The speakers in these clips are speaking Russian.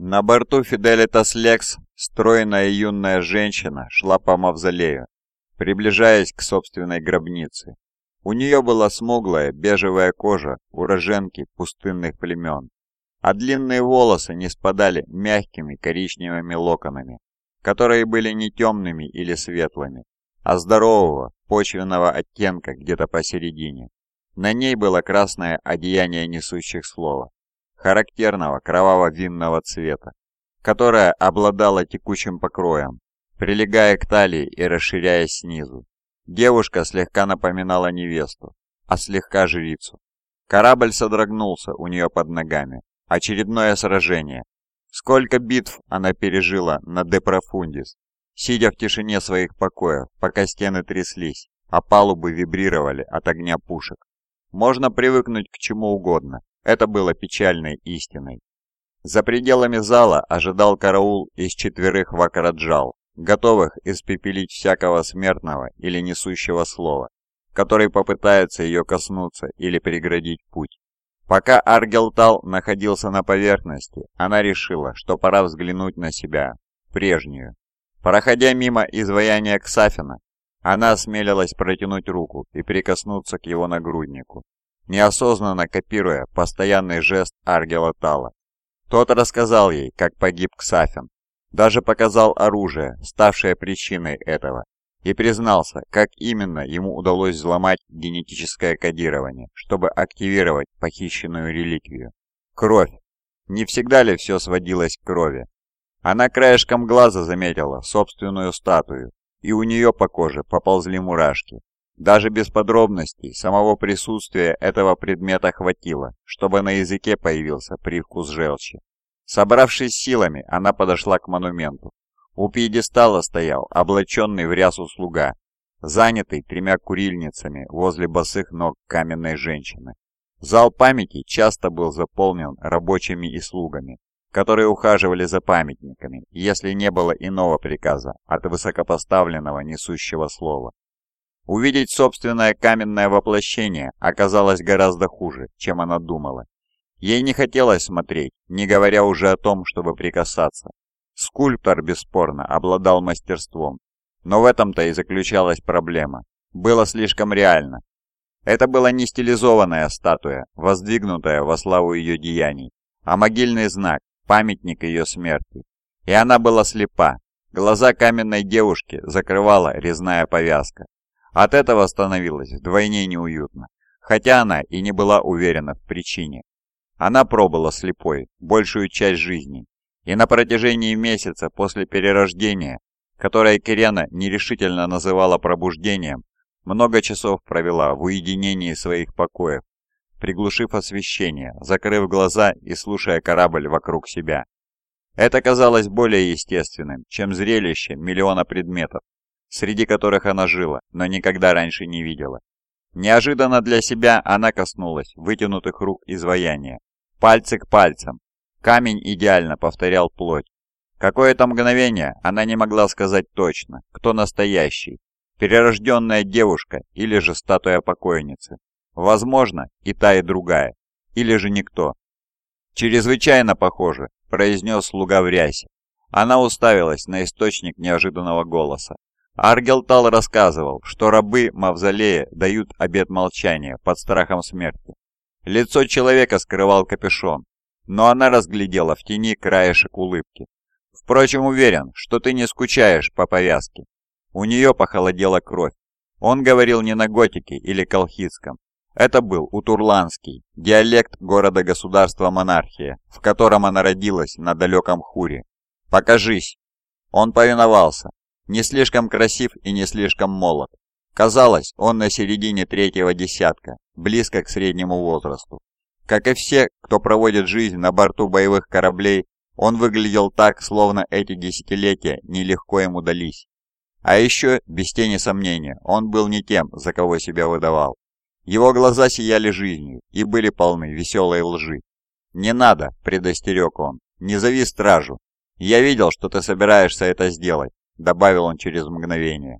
На борту Фиделитас Лекс стройная юная женщина шла по мавзолею, приближаясь к собственной гробнице. У нее была смуглая бежевая кожа уроженки пустынных племен, а длинные волосы не спадали мягкими коричневыми локонами, которые были не темными или светлыми, а здорового, почвенного оттенка где-то посередине. На ней было красное одеяние несущих слова, характерного кроваво-винного цвета, которое обладало текучим покроем, прилегая к талии и расширяясь снизу. Девушка слегка напоминала невесту, а слегка жрицу. Корабль содрогнулся у нее под ногами. Очередное сражение. Сколько битв она пережила на Депрофундис, сидя в тишине своих покоев, пока стены тряслись, а палубы вибрировали от огня пушек. Можно привыкнуть к чему угодно, это было печальной истиной. За пределами зала ожидал караул из четверых вакраджал, готовых испепелить всякого смертного или несущего слова, который попытается ее коснуться или преградить путь. Пока Аргелтал находился на поверхности, она решила, что пора взглянуть на себя, прежнюю. Проходя мимо изваяния Ксафина, она осмелилась протянуть руку и прикоснуться к его нагруднику неосознанно копируя постоянный жест Аргела Тала. Тот рассказал ей, как погиб Ксафин, даже показал оружие, ставшее причиной этого, и признался, как именно ему удалось взломать генетическое кодирование, чтобы активировать похищенную реликвию. Кровь. Не всегда ли все сводилось к крови? Она краешком глаза заметила собственную статую, и у нее по коже поползли мурашки. Даже без подробностей самого присутствия этого предмета хватило, чтобы на языке появился привкус желчи. Собравшись силами, она подошла к монументу. У пьедестала стоял облаченный в рясу слуга, занятый тремя курильницами возле босых ног каменной женщины. Зал памяти часто был заполнен рабочими и слугами, которые ухаживали за памятниками, если не было иного приказа от высокопоставленного несущего слова. Увидеть собственное каменное воплощение оказалось гораздо хуже, чем она думала. Ей не хотелось смотреть, не говоря уже о том, чтобы прикасаться. Скульптор, бесспорно, обладал мастерством. Но в этом-то и заключалась проблема. Было слишком реально. Это была не стилизованная статуя, воздвигнутая во славу ее деяний, а могильный знак, памятник ее смерти. И она была слепа. Глаза каменной девушки закрывала резная повязка. От этого становилось вдвойне неуютно, хотя она и не была уверена в причине. Она пробыла слепой большую часть жизни, и на протяжении месяца после перерождения, которое Кирена нерешительно называла пробуждением, много часов провела в уединении своих покоев, приглушив освещение, закрыв глаза и слушая корабль вокруг себя. Это казалось более естественным, чем зрелище миллиона предметов, среди которых она жила, но никогда раньше не видела. Неожиданно для себя она коснулась вытянутых рук изваяния. Пальцы к пальцам. Камень идеально повторял плоть. Какое-то мгновение она не могла сказать точно, кто настоящий. Перерожденная девушка или же статуя покойницы. Возможно, и та, и другая. Или же никто. «Чрезвычайно похоже», – произнес слуга в рясе. Она уставилась на источник неожиданного голоса. Аргелтал рассказывал, что рабы Мавзолея дают обет молчания под страхом смерти. Лицо человека скрывал капюшон, но она разглядела в тени краешек улыбки. Впрочем, уверен, что ты не скучаешь по повязке. У нее похолодела кровь. Он говорил не на готике или колхидском. Это был утурландский, диалект города-государства монархия, в котором она родилась на далеком Хуре. «Покажись!» Он повиновался, не слишком красив и не слишком молод. Казалось, он на середине третьего десятка, близко к среднему возрасту. Как и все, кто проводит жизнь на борту боевых кораблей, он выглядел так, словно эти десятилетия нелегко ему дались. А еще, без тени сомнения, он был не тем, за кого себя выдавал. Его глаза сияли жизнью и были полны веселой лжи. «Не надо», — предостерег он, — «не зови стражу. Я видел, что ты собираешься это сделать добавил он через мгновение.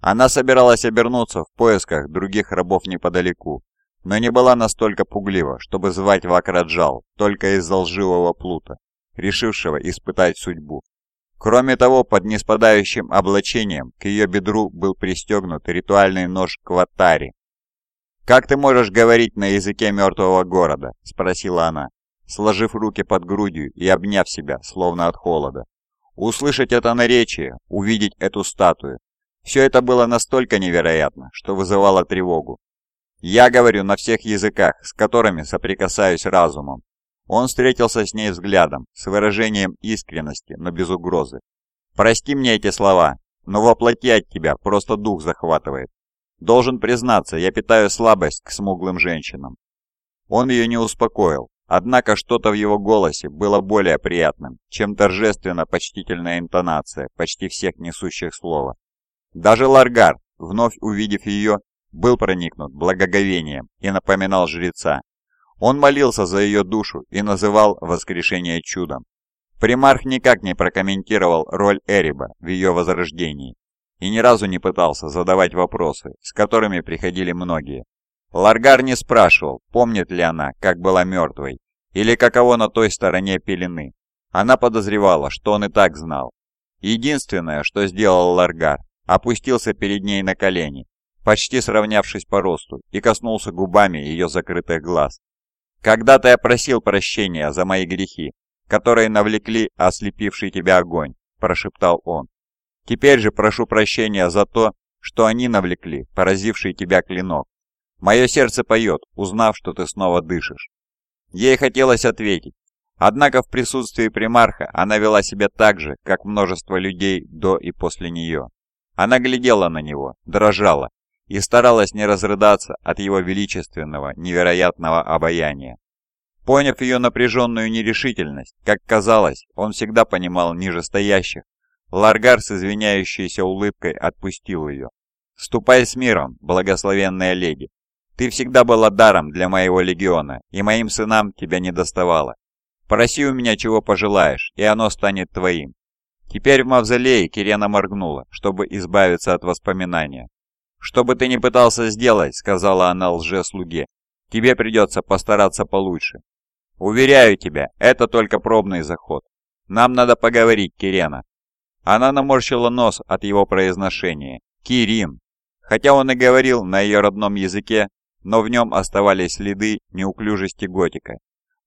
Она собиралась обернуться в поисках других рабов неподалеку, но не была настолько пуглива, чтобы звать Вакраджал только из-за лживого плута. решившего испытать судьбу. Кроме того, под неспадающим облачением к ее бедру был пристегнут ритуальный нож Кватари. «Как ты можешь говорить на языке мертвого города?» – спросила она, сложив руки под грудью и обняв себя, словно от холода. Услышать это наречие, увидеть эту статую. Все это было настолько невероятно, что вызывало тревогу. Я говорю на всех языках, с которыми соприкасаюсь разумом. Он встретился с ней взглядом, с выражением искренности, но без угрозы. «Прости мне эти слова, но воплоти от тебя просто дух захватывает. Должен признаться, я питаю слабость к смуглым женщинам». Он ее не успокоил, однако что-то в его голосе было более приятным, чем торжественно-почтительная интонация почти всех несущих слова. Даже Ларгар, вновь увидев ее, был проникнут благоговением и напоминал жреца, он молился за ее душу и называл воскрешение чудом. Примарх никак не прокомментировал роль Эриба в ее возрождении и ни разу не пытался задавать вопросы, с которыми приходили многие. Ларгар не спрашивал, помнит ли она, как была мертвой, или каково на той стороне пелены. Она подозревала, что он и так знал. Единственное, что сделал Ларгар, опустился перед ней на колени, почти сравнявшись по росту, и коснулся губами ее закрытых глаз. Когда-то я просил прощения за мои грехи, которые навлекли ослепивший тебя огонь», – прошептал он. «Теперь же прошу прощения за то, что они навлекли поразивший тебя клинок. Мое сердце поет, узнав, что ты снова дышишь». Ей хотелось ответить, однако в присутствии примарха она вела себя так же, как множество людей до и после нее. Она глядела на него, дрожала, и старалась не разрыдаться от его величественного, невероятного обаяния. Поняв ее напряженную нерешительность, как казалось, он всегда понимал нижестоящих, Ларгар с извиняющейся улыбкой отпустил ее. «Ступай с миром, благословенная леди. Ты всегда была даром для моего легиона, и моим сынам тебя не доставало. Проси у меня чего пожелаешь, и оно станет твоим». Теперь в мавзолее Кирена моргнула, чтобы избавиться от воспоминания. «Что бы ты ни пытался сделать», — сказала она лже-слуге, — «тебе придется постараться получше. Уверяю тебя, это только пробный заход. Нам надо поговорить, Кирена». Она наморщила нос от его произношения. «Кирин». Хотя он и говорил на ее родном языке, но в нем оставались следы неуклюжести готика.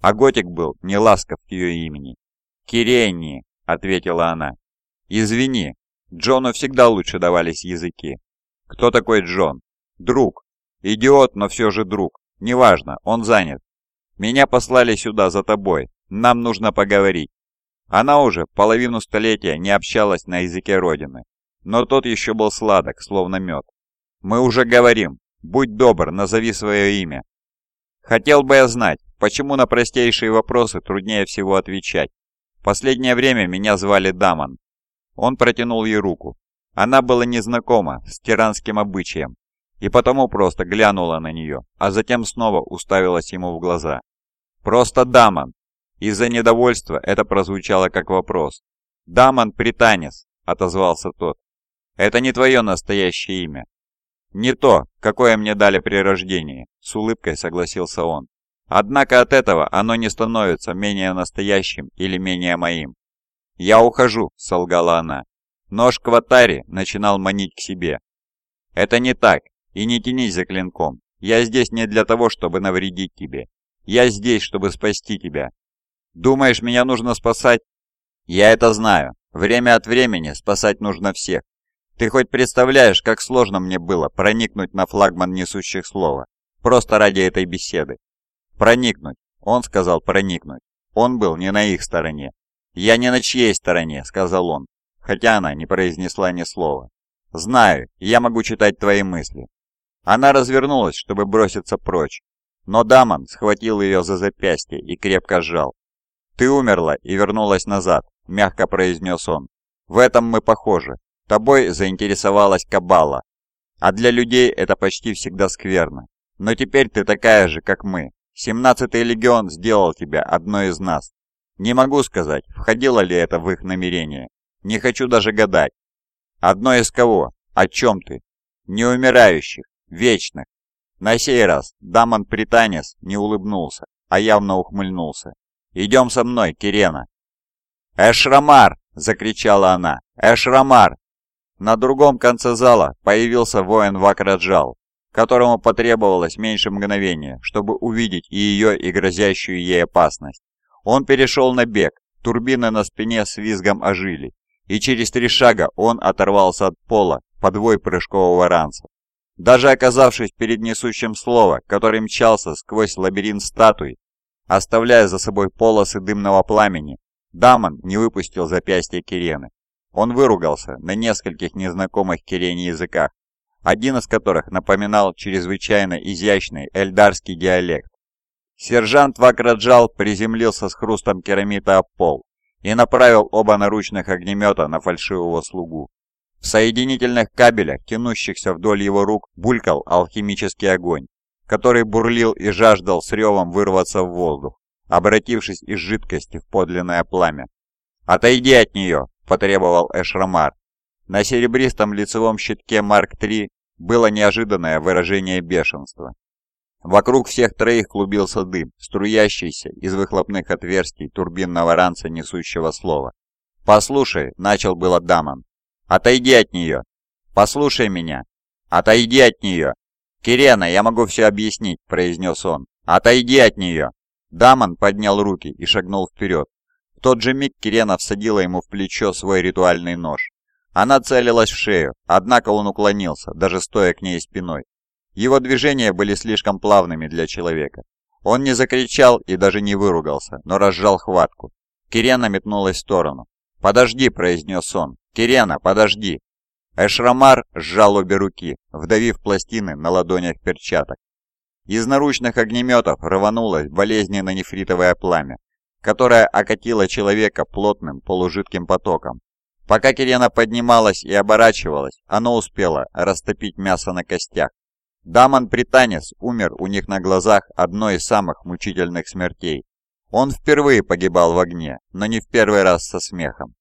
А готик был не ласков к ее имени. «Киренни», — ответила она. «Извини, Джону всегда лучше давались языки. «Кто такой Джон?» «Друг. Идиот, но все же друг. Неважно, он занят. Меня послали сюда за тобой. Нам нужно поговорить». Она уже половину столетия не общалась на языке Родины, но тот еще был сладок, словно мед. «Мы уже говорим. Будь добр, назови свое имя». «Хотел бы я знать, почему на простейшие вопросы труднее всего отвечать. Последнее время меня звали Дамон». Он протянул ей руку. Она была незнакома с тиранским обычаем, и потому просто глянула на нее, а затем снова уставилась ему в глаза. «Просто Дамон!» Из-за недовольства это прозвучало как вопрос. «Дамон Пританис», — отозвался тот. «Это не твое настоящее имя». «Не то, какое мне дали при рождении», — с улыбкой согласился он. «Однако от этого оно не становится менее настоящим или менее моим». «Я ухожу», — солгала она. Нож Кватари начинал манить к себе. «Это не так, и не тянись за клинком. Я здесь не для того, чтобы навредить тебе. Я здесь, чтобы спасти тебя. Думаешь, меня нужно спасать? Я это знаю. Время от времени спасать нужно всех. Ты хоть представляешь, как сложно мне было проникнуть на флагман несущих слова? Просто ради этой беседы. Проникнуть. Он сказал проникнуть. Он был не на их стороне. «Я не на чьей стороне», — сказал он хотя она не произнесла ни слова. «Знаю, я могу читать твои мысли». Она развернулась, чтобы броситься прочь, но Дамон схватил ее за запястье и крепко сжал. «Ты умерла и вернулась назад», — мягко произнес он. «В этом мы похожи. Тобой заинтересовалась Кабала. А для людей это почти всегда скверно. Но теперь ты такая же, как мы. Семнадцатый легион сделал тебя одной из нас. Не могу сказать, входило ли это в их намерение, не хочу даже гадать. Одно из кого? О чем ты? Неумирающих, вечных. На сей раз Дамон Пританис не улыбнулся, а явно ухмыльнулся. «Идем со мной, Кирена». «Эшрамар!» – закричала она. «Эшрамар!» На другом конце зала появился воин Вакраджал, которому потребовалось меньше мгновения, чтобы увидеть и ее, и грозящую ей опасность. Он перешел на бег, турбины на спине с визгом ожили, и через три шага он оторвался от пола подвой прыжкового ранца. Даже оказавшись перед несущим слово, который мчался сквозь лабиринт статуй, оставляя за собой полосы дымного пламени, Дамон не выпустил запястья Кирены. Он выругался на нескольких незнакомых Кирене языках, один из которых напоминал чрезвычайно изящный эльдарский диалект. Сержант Вакраджал приземлился с хрустом керамита об пол и направил оба наручных огнемета на фальшивого слугу. В соединительных кабелях, тянущихся вдоль его рук, булькал алхимический огонь, который бурлил и жаждал с ревом вырваться в воздух, обратившись из жидкости в подлинное пламя. «Отойди от нее!» – потребовал Эшрамар. На серебристом лицевом щитке Марк-3 было неожиданное выражение бешенства. Вокруг всех троих клубился дым, струящийся из выхлопных отверстий турбинного ранца несущего слова. «Послушай», — начал было Дамон, — «отойди от нее! Послушай меня! Отойди от нее!» «Кирена, я могу все объяснить», — произнес он. «Отойди от нее!» Дамон поднял руки и шагнул вперед. В тот же миг Кирена всадила ему в плечо свой ритуальный нож. Она целилась в шею, однако он уклонился, даже стоя к ней спиной. Его движения были слишком плавными для человека. Он не закричал и даже не выругался, но разжал хватку. Кирена метнулась в сторону. «Подожди», — произнес он. «Кирена, подожди!» Эшрамар сжал обе руки, вдавив пластины на ладонях перчаток. Из наручных огнеметов рванулось болезненно-нефритовое пламя, которое окатило человека плотным полужидким потоком. Пока Кирена поднималась и оборачивалась, оно успело растопить мясо на костях. Дамон-пританец умер у них на глазах одной из самых мучительных смертей. Он впервые погибал в огне, но не в первый раз со смехом.